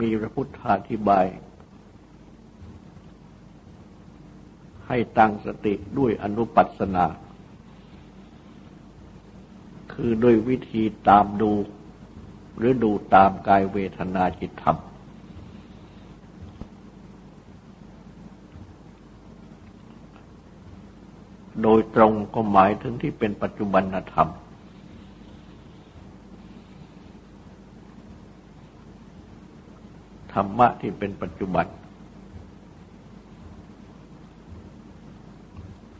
มีพระพุทธาธิบาย ให้ตั้งสติด้วยอนุปัสนา คือด้วยวิธีตามดู หรือดูตามกายเวทนาจิตธรรม โดยตรงก็หมายถึงที่เป็นปัจจุบันธรรม รรมะที่เป็นปัจจุบัน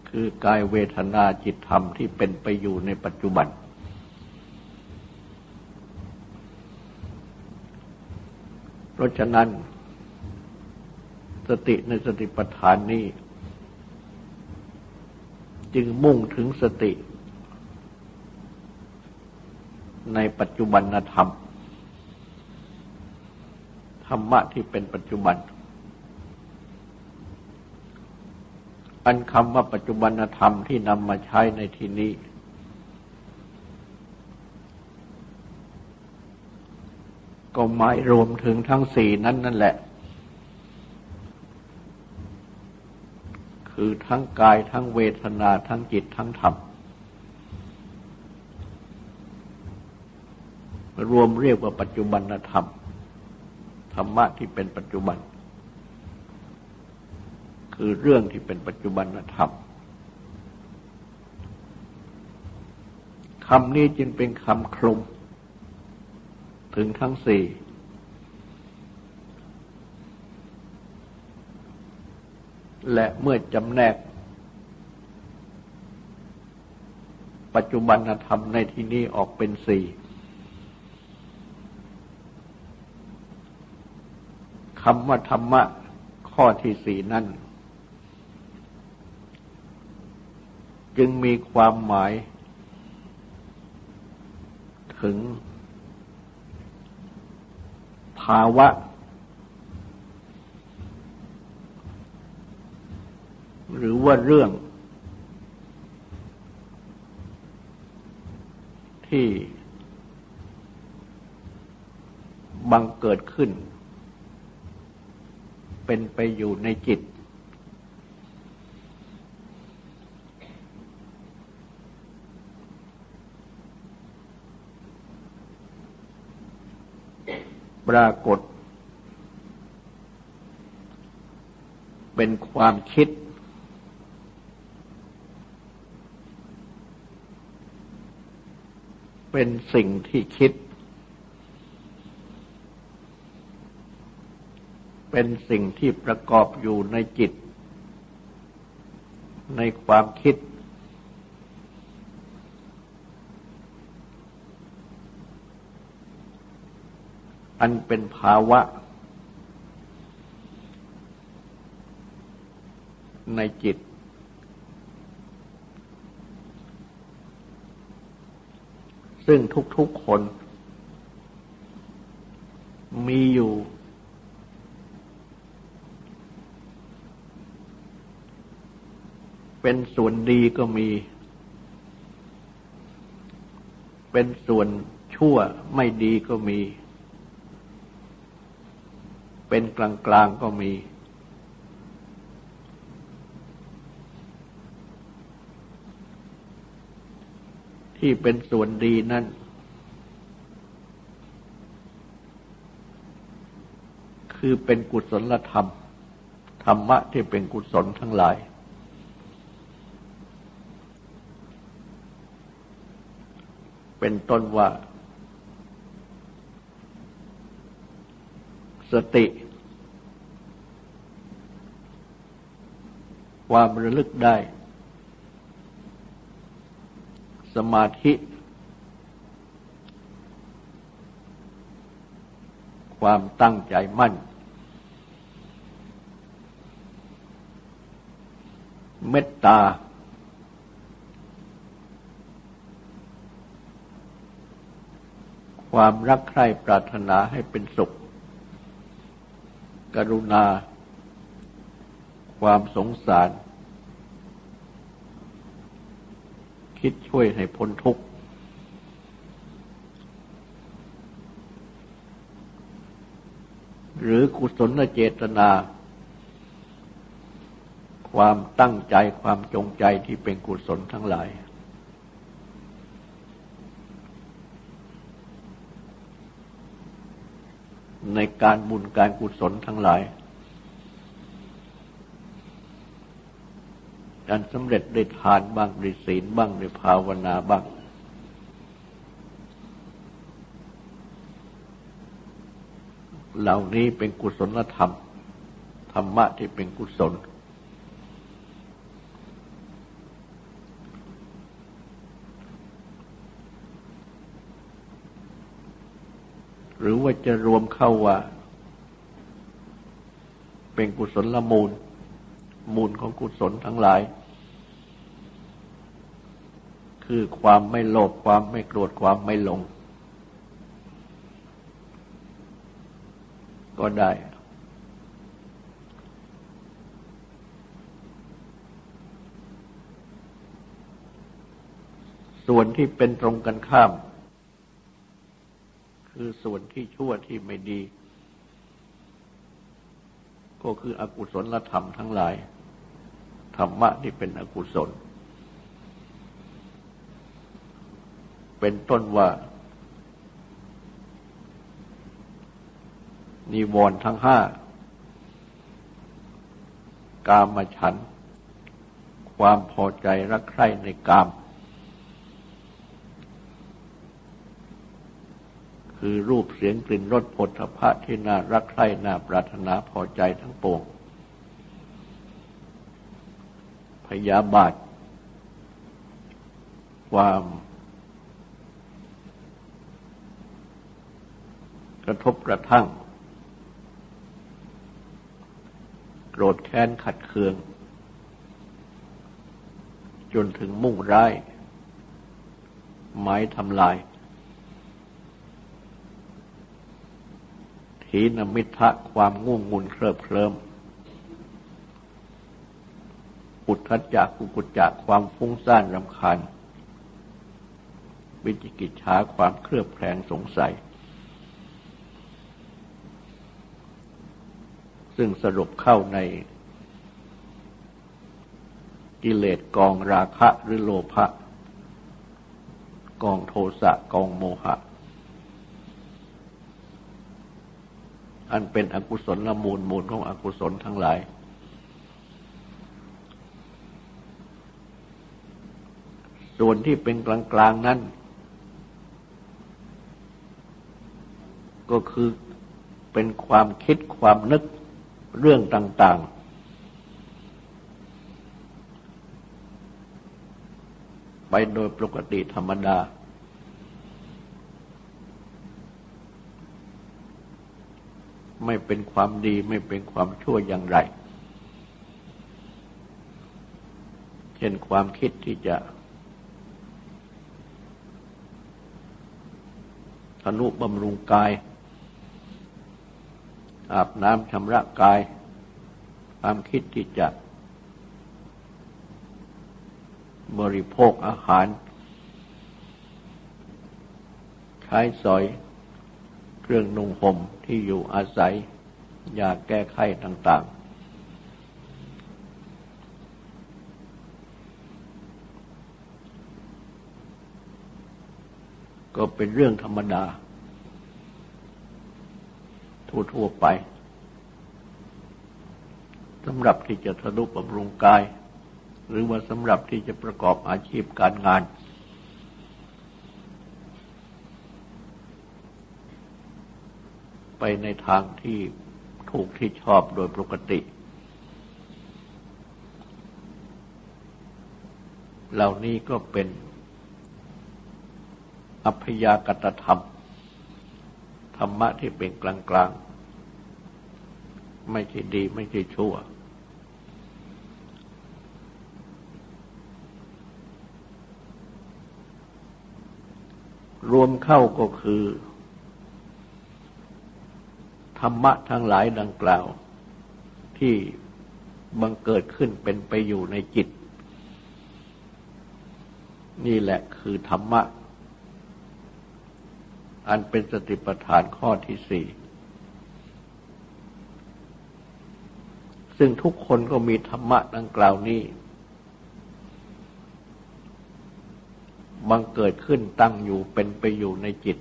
คือกายเวทนาจิตธรรมที่เป็นไปอยู่ในปัจจุบัน เพราะฉะนั้น สติในสติปัฏฐานนี้ จึงมุ่งถึงสติในปัจจุบันธรรม ธรรมะที่เป็นปัจจุบัน อันคำว่าปัจจุบันธรรมที่นำมาใช้ในที่นี้ ก็หมายรวมถึงทั้งสี่นั้นนั่นแหละ คือทั้งกายทั้งเวทนาทั้งจิตทั้งธรรมรวมเรียกว่าปัจจุบันธรรม รรมะที่เป็นปัจจุบัน คือเรื่องที่เป็นปัจจุบันธรรมคำนี้จึงเป็นคำคลุม ถึงทั้งสี่ และเมื่อจำแนก ปัจจุบันธรรมในที่นี้ออกเป็นสี่ำว่าธรรมะข้อที่สี่นั้นจึงมีความหมาย ถึง ภาวะ หรือว่าเรื่อง ที่บังเกิดขึ้น เป็นไปอยู่ในจิต ปรากฏ เป็นความคิด เป็นสิ่งที่คิด เป็นสิ่งที่ประกอบอยู่ในจิต ในความคิด อันเป็นภาวะ ในจิต ซึ่งทุกๆคน มีอยู่ เป็นส่วนดีก็มี เป็นส่วนชั่วไม่ดีก็มี เป็นกลางกลางก็มี ที่เป็นส่วนดีนั่นคือเป็นกุศลธรรม ธรรมะที่เป็นกุศลทั้งหลาย เป็นต้นว่า สติ ความระลึกได้ สมาธิ ความตั้งใจมั่น เมตตา ความรักใคร่ปรารถนาให้เป็นสุข กรุณา ความสงสาร คิดช่วยให้พ้นทุกข์มรือกุศลเจตนา ความตั้งใจความจงใจที่เป็นกุศลทั้งหลาย ในการบุญการกุศลทั้งหลายการสำเร็จด้ทานบ้างด้ศีลบ้างด้ภาวนาบ้าง เหล่านี้เป็นกุศลธรรม ธรรมะที่เป็นกุศล หรือว่าจะรวมเข้าว่า เป็นกุศลละมูล มูลของกุศลทั้งหลาย คือความไม่โลภความไม่โกรธความไม่หลง ก็ได้ ส่วนที่เป็นตรงกันข้าม คือส่วนที่ชั่วที่ไม่ดี ก็คืออกุศลธรรมทั้งหลาย ธรรมะที่เป็นอกุศล เป็นต้นว่า นิวรณ์ทั้งห้ากามฉัน ความพอใจรักใคร่ในกาม คือรูปเสียงกลิ่นรสผลพะที่น่ารักใคร่น่าปรารถนาพอใจทั้งปวงพยาบาท ความกระทบกระทั่ง โกรธแค้นขัดเคือง จนถึงมุ่งร้าย ไม้ทำลาย ทีนมิทะความง่วงงุนเคลิบเคลิมอุทธัจจากกุกุจจากความฟุ้งซ่านรำคาญ วิจิกิจฉาความเครือบแคลงสงสัย ซึ่งสรุปเข้าในกิเลสกองราคะหรือโลภะกองโทสะกองโมหะ อันเป็นอกุศลละมูลมูลของอกุศลทั้งหลาย ส่วนที่เป็นกลางๆนั้น ก็คือเป็นความคิดความนึกเรื่องต่าง ๆ ไปโดยปกติธรรมดา ไม่เป็นความดีไม่เป็นความชั่วอย่างไร เช่นความคิดที่จะทนุบำรุงกาย อาบน้ำชำระกาย ความคิดที่จะ บริโภคอาหาร ใช้สอย เครื่องนุ่งห่มที่อยู่อาศัยยาแก้ไขต่าง ๆ ก็เป็นเรื่องธรรมดา ทั่ว ๆ ไปสำหรับที่จะทะลุบำรุงกาย หรือว่าสำหรับที่จะประกอบอาชีพการงาน ไปในทางที่ถูกที่ชอบโดยปกติ เหล่านี้ก็เป็นอัพยากตธรรม ธรรมะที่เป็นกลางๆไม่ใช่ดีไม่ใช่ชั่ว รวมเข้าก็คือ ธรรมะทั้งหลายดังกล่าว ที่บังเกิดขึ้นเป็นไปอยู่ในจิต นี่แหละคือธรรมะ อันเป็นสติปัฏฐานข้อที่สี่ซึ่งทุกคนก็มีธรรมะดังกล่าวนี้บังเกิดขึ้นตั้งอยู่เป็นไปอยู่ในจิต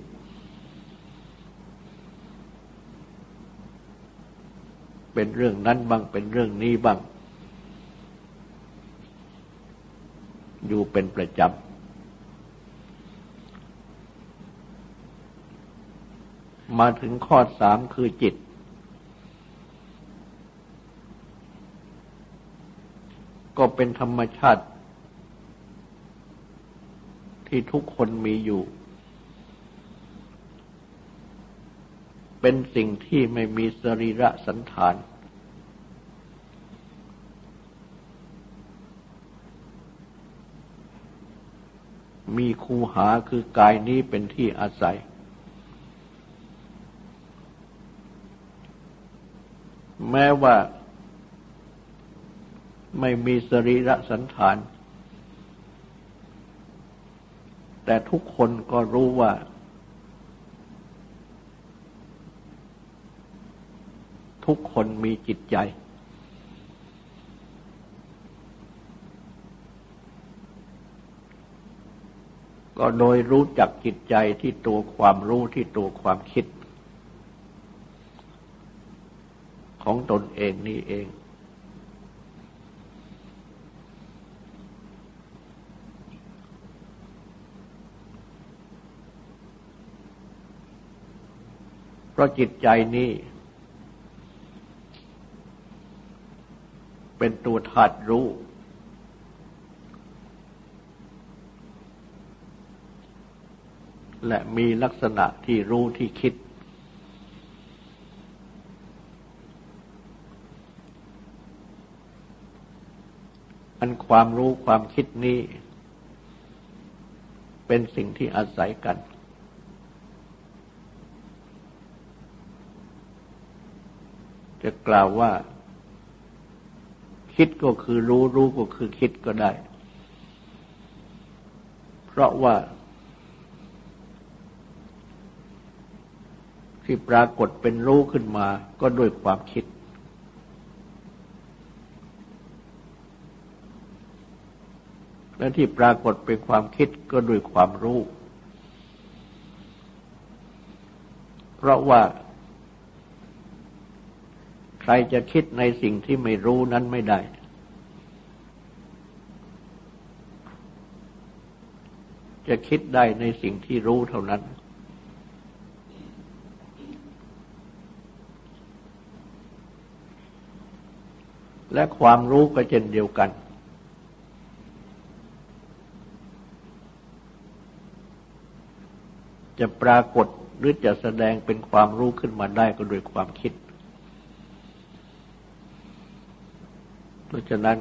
เป็นเรื่องนั้นบ้างเป็นเรื่องนี้บ้าง อยู่เป็นประจำ มาถึงข้อสามคือจิต ก็เป็นธรรมชาติที่ทุกคนมีอยู่ เป็นสิ่งที่ไม่มีสรีระสันฐาน มีคูหาคือกายนี้เป็นที่อาศัย แม้ว่าไม่มีสรีระสันฐาน แต่ทุกคนก็รู้ว่า ทุกคนมีจิตใจ ก็โดยรู้จักจิตใจที่ตัวความรู้ที่ตัวความคิด ของตนเองนี่เอง เพราะจิตใจนี้ เป็นตัวธาตุรู้ และมีลักษณะที่รู้ที่คิด อันความรู้ความคิดนี้ เป็นสิ่งที่อาศัยกันจะกล่าวว่า คิดก็คือรู้รู้ก็คือคิดก็ได้ เพราะว่า ที่ปรากฏเป็นรู้ขึ้นมาก็ด้วยความคิด และที่ปรากฏเป็นความคิดก็ด้วยความรู้ เพราะว่า รจะคิดในสิ่งที่ไม่รู้นั้นไม่ได้ จะคิดได้ในสิ่งที่รู้เท่านั้น และความรู้ก็เช่นเดียวกัน จะปรากฏหรือจะแสดงเป็นความรู้ขึ้นมาได้ก็โดยความคิด เพราะฉะนั้น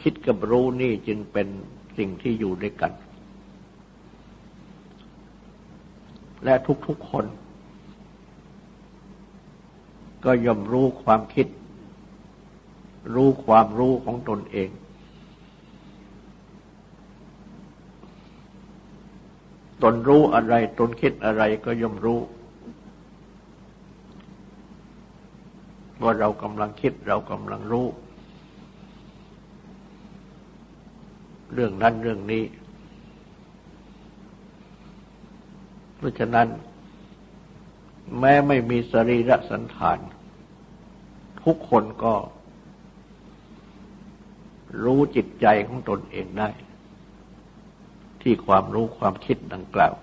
คิดกับรู้นี่จึงเป็นสิ่งที่อยู่ด้วยกัน และทุกๆคน ก็ย่อมรู้ความคิด รู้ความรู้ของตนเอง ตนรู้อะไร ตนคิดอะไรก็ย่อมรู้ ว่าเรากำลังคิดเรากำลังรู้ เรื่องนั้นเรื่องนี้ เพราะฉะนั้น แม้ไม่มีสรีระสันฐาน ทุกคนก็รู้จิตใจของตนเองได้ ที่ความรู้ความคิดดังกล่าว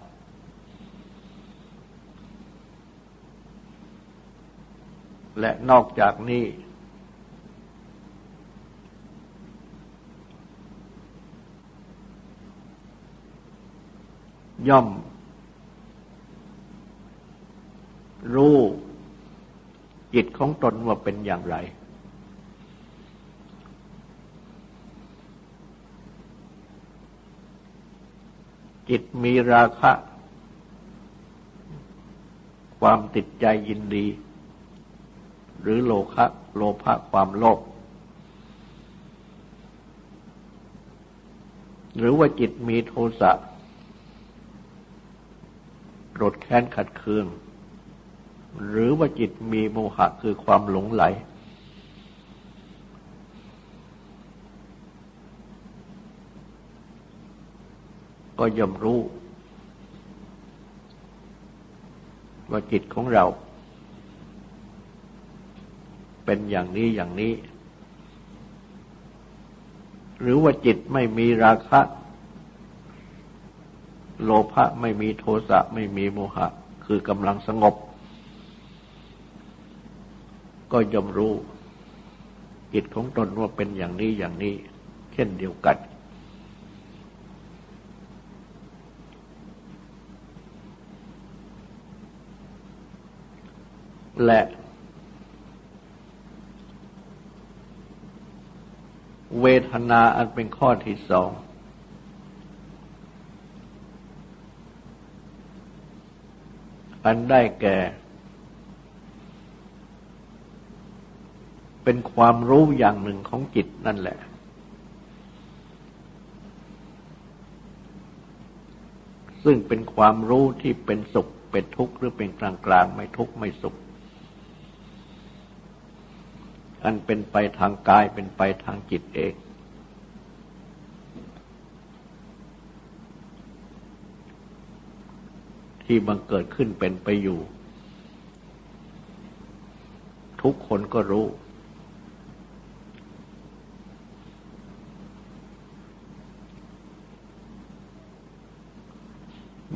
และนอกจากนี้ ย่อม รู้จิตของตนว่าเป็นอย่างไร จิตมีราคะ ความติดใจยินดี หรือโลคะโลภะความโลภหรือว่าจิตมีโทสะโกรธแค้นขัดเคือง หรือว่าจิตมีโมหะคือความหลงไหล ก็ย่อมรู้ ว่าจิตของเรา เป็นอย่างนี้อย่างนี้ หรือว่าจิตไม่มีราคะ โลภะไม่มีโทสะไม่มีโมหะ คือกำลังสงบ ก็ย่อมรู้ จิตของตนว่าเป็นอย่างนี้อย่างนี้ เช่นเดียวกันและ เวทนาอันเป็นข้อที่สอง อันได้แก่ เป็นความรู้อย่างหนึ่งของจิตนั่นแหละ ซึ่งเป็นความรู้ที่เป็นสุขเป็นทุกข์หรือเป็นกลางกลางไม่ทุกข์ไม่สุข อันเป็นไปทางกายเป็นไปทางจิตเอง ที่บังเกิดขึ้นเป็นไปอยู่ ทุกคนก็รู้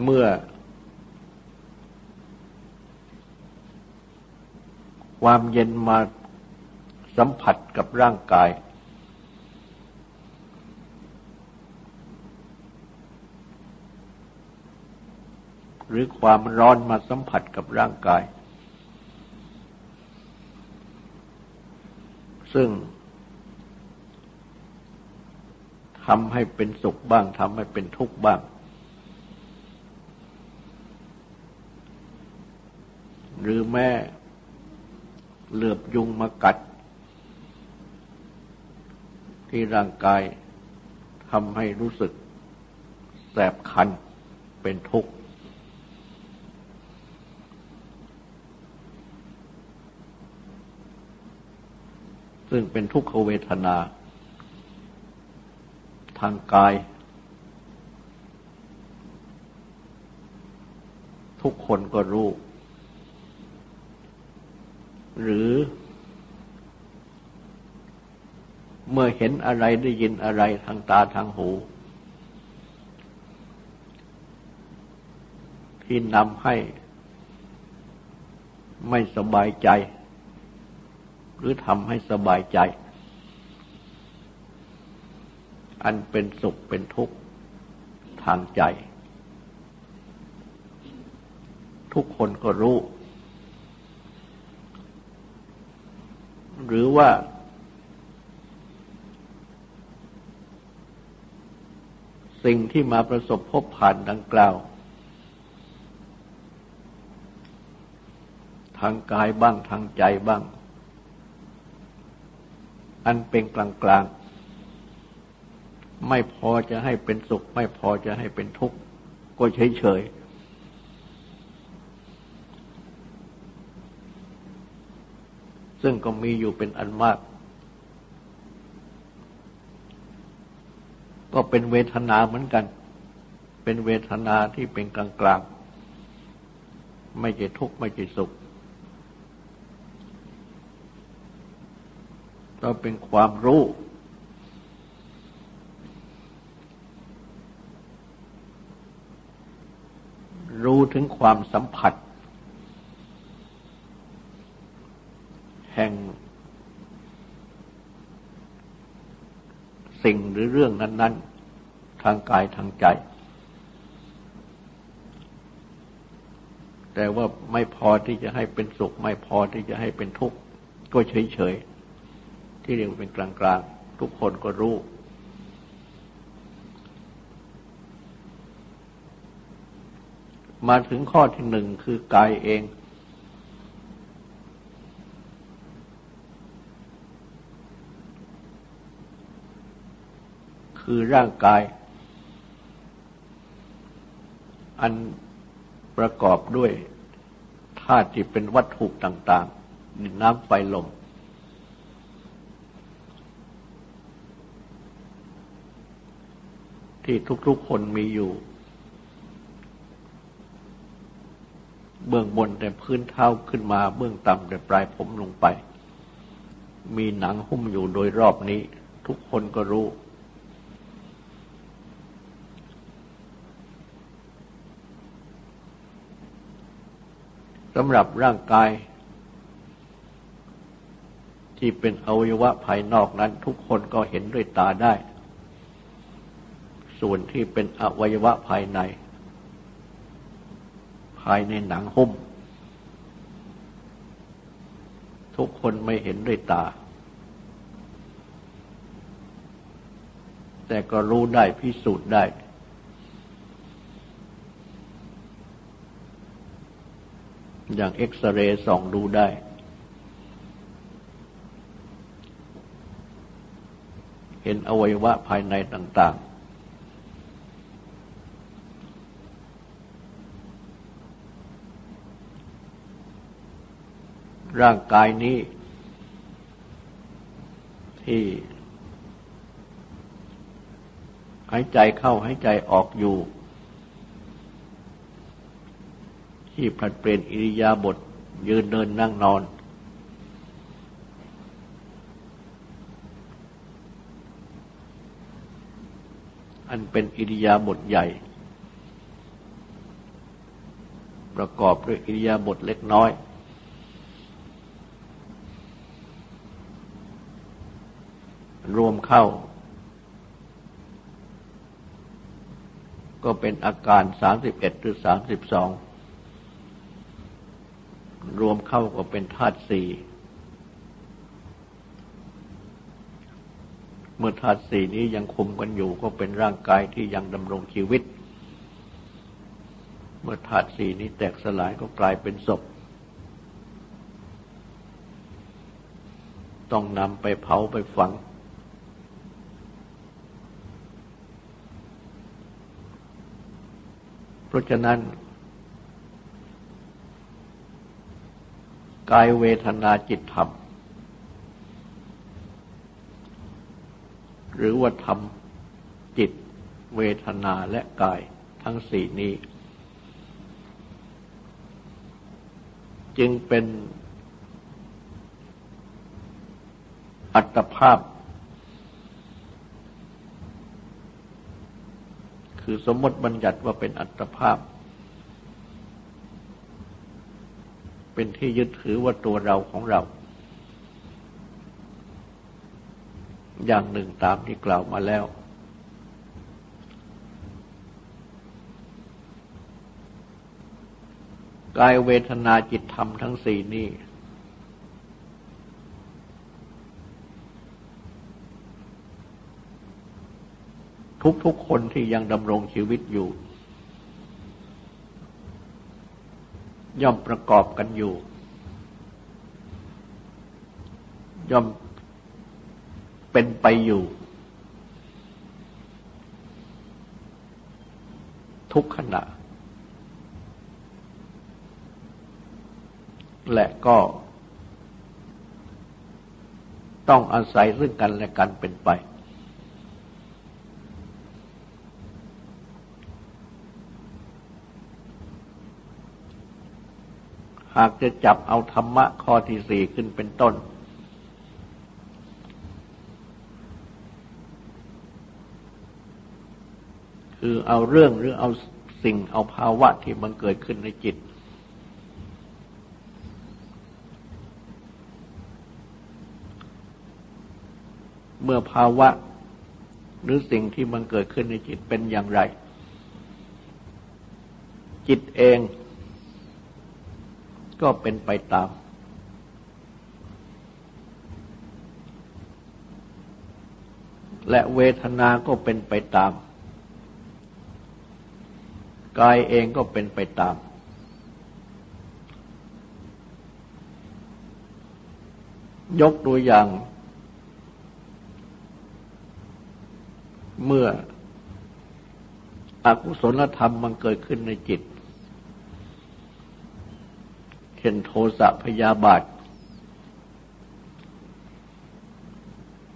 เมื่อความเย็นมา สัมผัสกับร่างกาย หรือความร้อนมาสัมผัสกับร่างกาย ซึ่งทำให้เป็นสุขบ้างทำให้เป็นทุกข์บ้าง หรือแม่เหลือบยุงมากัด ที่ร่างกายทำให้รู้สึกแสบคันเป็นทุกข์ ซึ่งเป็นทุกขเวทนา ทางกาย ทุกคนก็รู้ หรือ เมื่อเห็นอะไรได้ยินอะไรทางตาทางหู ที่นำให้ไม่สบายใจ หรือทำให้สบายใจ อันเป็นสุขเป็นทุกข์ทางใจ ทุกคนก็รู้ หรือว่า สิ่งที่มาประสบพบผ่านดังกล่าว ทางกายบ้างทางใจบ้าง อันเป็นกลางกลางไม่พอจะให้เป็นสุข ไม่พอจะให้เป็นทุกข์ ก็เฉยเฉยซึ่งก็มีอยู่เป็นอันมาก ก็เป็นเวทนาเหมือนกัน เป็นเวทนาที่เป็นกลางกลางไม่ใช่ทุกข์ไม่ใช่สุขก็เป็นความรู้ รู้ถึงความสัมผัส แห่งสิ่งหรือเรื่อง นั้น ทางกายทางใจ แต่ว่าไม่พอที่จะให้เป็นสุข ไม่พอที่จะให้เป็นทุกข์ ก็เฉยๆ ที่เรียกว่าเป็นกลางๆ ทุกคนก็รู้ มาถึงข้อที่หนึ่งคือกายเอง คือร่างกาย อันประกอบด้วยธาตุที่เป็นวัตถุต่างๆดินน้ำไฟลม ที่ทุกๆคนมีอยู่ เบื้องบนแต่พื้นเท้าขึ้นมา เบื้องต่ำแต่ปลายผมลงไป มีหนังหุ้มอยู่โดยรอบนี้ ทุกคนก็รู้ สำหรับร่างกาย ที่เป็นอวัยวะภายนอกนั้น ทุกคนก็เห็นด้วยตาได้ ส่วนที่เป็นอวัยวะภายใน ภายในหนังหุ้ม ทุกคนไม่เห็นด้วยตา แต่ก็รู้ได้พิสูจน์ได้ อย่างเอ็กซเรย์ส่องดูได้ เห็นอวัยวะภายในต่างๆ ร่างกายนี้ ที่หายใจเข้าหายใจออกอยู่ ที่ผลัดเปลี่ยนอิริยาบถยืนเดินนั่งนอน อันเป็นอิริยาบถใหญ่ ประกอบด้วยอิริยาบถเล็กน้อย รวมเข้า ก็เป็นอาการ31หรือ32 รวมเข้าก็เป็นธาตุสี่ เมื่อธาตุสี่นี้ยังคุมกันอยู่ก็เป็นร่างกายที่ยังดำรงชีวิต เมื่อธาตุสี่นี้แตกสลายก็กลายเป็นศพ ต้องนำไปเผาไปฝัง เพราะฉะนั้น กายเวทนาจิตธรรม หรือว่าธรรมจิตเวทนาและกายทั้งสี่นี้ จึงเป็นอัตภาพ คือสมมติบัญญัติว่าเป็นอัตภาพ เป็นที่ยึดถือว่าตัวเราของเรา อย่างหนึ่งตามที่กล่าวมาแล้ว กายเวทนาจิตธรรมทั้งสี่นี้ทุกๆคนที่ยังดำรงชีวิตอยู่ ย่อมประกอบกันอยู่ ย่อมเป็นไปอยู่ ทุกขณะ และก็ต้องอาศัยซึ่งกันและกันเป็นไป หากจะจับเอาธรรมะข้อที่สี่ขึ้นเป็นต้น คือเอาเรื่องหรือเอาสิ่งเอาภาวะที่มันเกิดขึ้นในจิต เมื่อภาวะหรือสิ่งที่มันเกิดขึ้นในจิตเป็นอย่างไร จิตเอง ก็เป็นไปตาม และเวทนาก็เป็นไปตาม กายเองก็เป็นไปตาม ยกตัวอย่าง เมื่ออกุศลธรรมมันเกิดขึ้นในจิต เช่นโทสะพยาบาท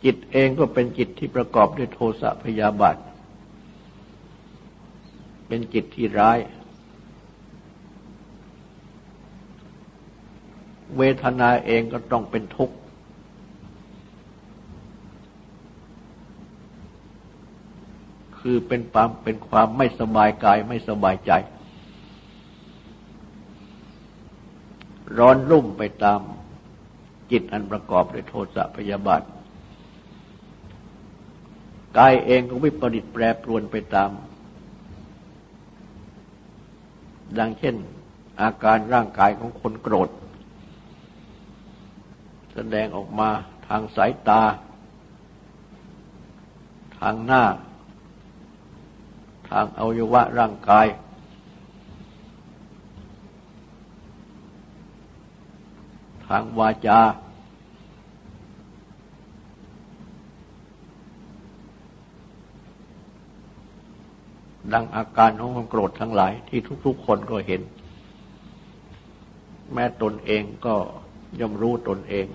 จิตเองก็เป็นจิตที่ประกอบด้วยโทสะพยาบาท เป็นจิตที่ร้าย เวทนาเองก็ต้องเป็นทุกข์คือเป็นความเป็นความไม่สบายกายไม่สบายใจ ร้อนรุ่มไปตามจิตอันประกอบด้วยโทสะพยาบาทกายเองก็วิปริตแปรปรวนไปตาม ดังเช่น อาการร่างกายของคนโกรธ แสดงออกมาทางสายตา ทางหน้า ทางอวัยวะร่างกาย ทางวาจา ดังอาการของความโกรธทั้งหลายที่ทุกๆคนก็เห็น แม้ตนเองก็ย่อมรู้ตนเอง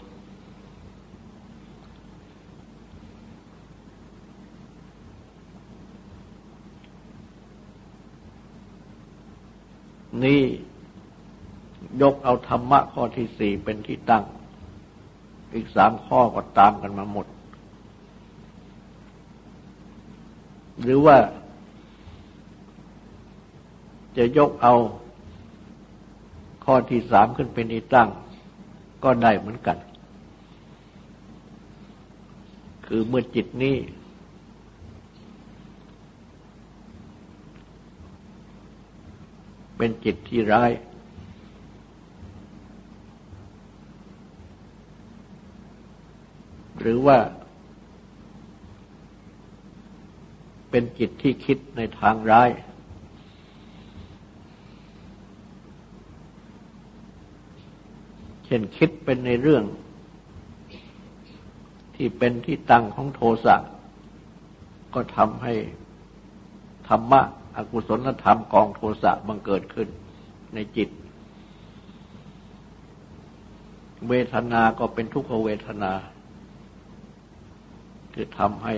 นี่ ยกเอาธรรมะข้อที่สี่เป็นที่ตั้ง อีกสามข้อก็ตามกันมาหมด หรือว่า จะยกเอาข้อที่สามขึ้นเป็นอีตั้ง ก็ได้เหมือนกัน คือเมื่อจิตนี้ เป็นจิตที่ร้าย หรือว่า เป็นจิตที่คิดในทางร้าย เช่นคิดเป็นในเรื่อง ที่เป็นที่ตั้งของโทสะก็ทำให้ธรรมะอกุศลธรรมกองโทสะบังเกิดขึ้นในจิต เวทนาก็เป็นทุกขเวทนา คือทำให้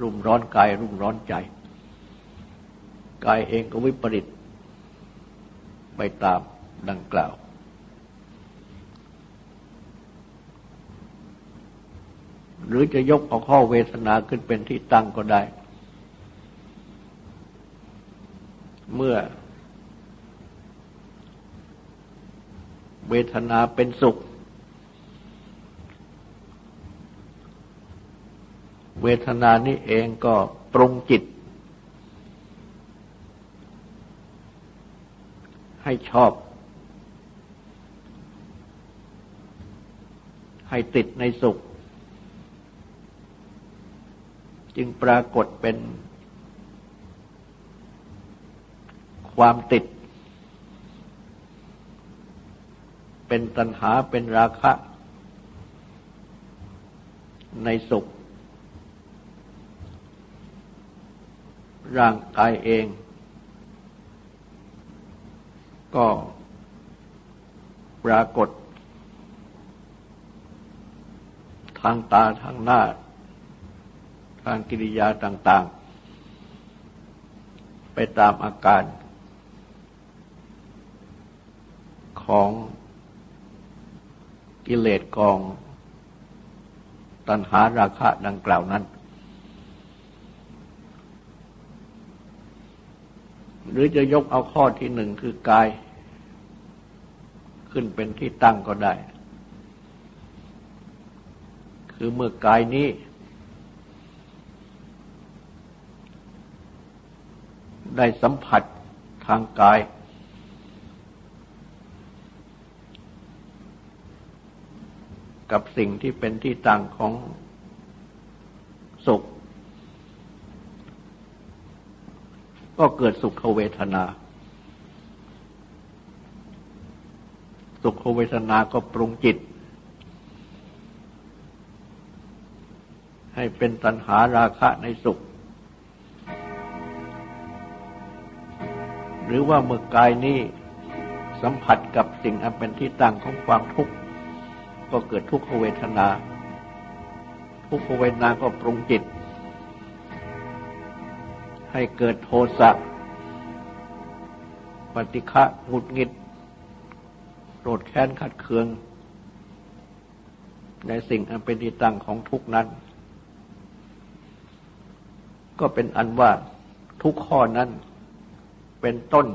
รุ่มร้อนกาย รุ่มร้อนใจ กายเองก็วิปริตไปตามดังกล่าว หรือจะยกเอาข้อเวทนาขึ้นเป็นที่ตั้งก็ได้ เมื่อ เวทนาเป็นสุข เวทนานี้เองก็ปรุงจิต ให้ชอบ ให้ติดในสุข จึงปรากฏเป็น ความติด เป็นตัณหาเป็นราคะในสุข ร่างกายเอง ก็ปรากฏ ทางตาทางหน้า ทางกิริยาต่าง ๆ ไปตามอาการ ของกิเลสกองตัณหาราคะดังกล่าวนั้น หรือจะยกเอาข้อที่หนึ่งคือกาย ขึ้นเป็นที่ตั้งก็ได้ คือเมื่อกายนี้ ได้สัมผัสทางกาย กับสิ่งที่เป็นที่ตั้งของสุข ก็เกิดสุขเวทนา สุขเวทนาก็ปรุงจิต ให้เป็นตัณหาราคะในสุข หรือว่าเมื่อกายนี้สัมผัสกับสิ่งอันเป็นที่ตั้งของความทุกข์ ก็เกิดทุกขเวทนา ทุกขเวทนาก็ปรุงจิต ให้เกิดโทสะปฏิฆะหงุดหงิดโกรธแค้นขัดเคือง ในสิ่งอันเป็นที่ตั้งของทุกนั้น ก็เป็นอันว่าทุกข้อนั้นเป็นต้น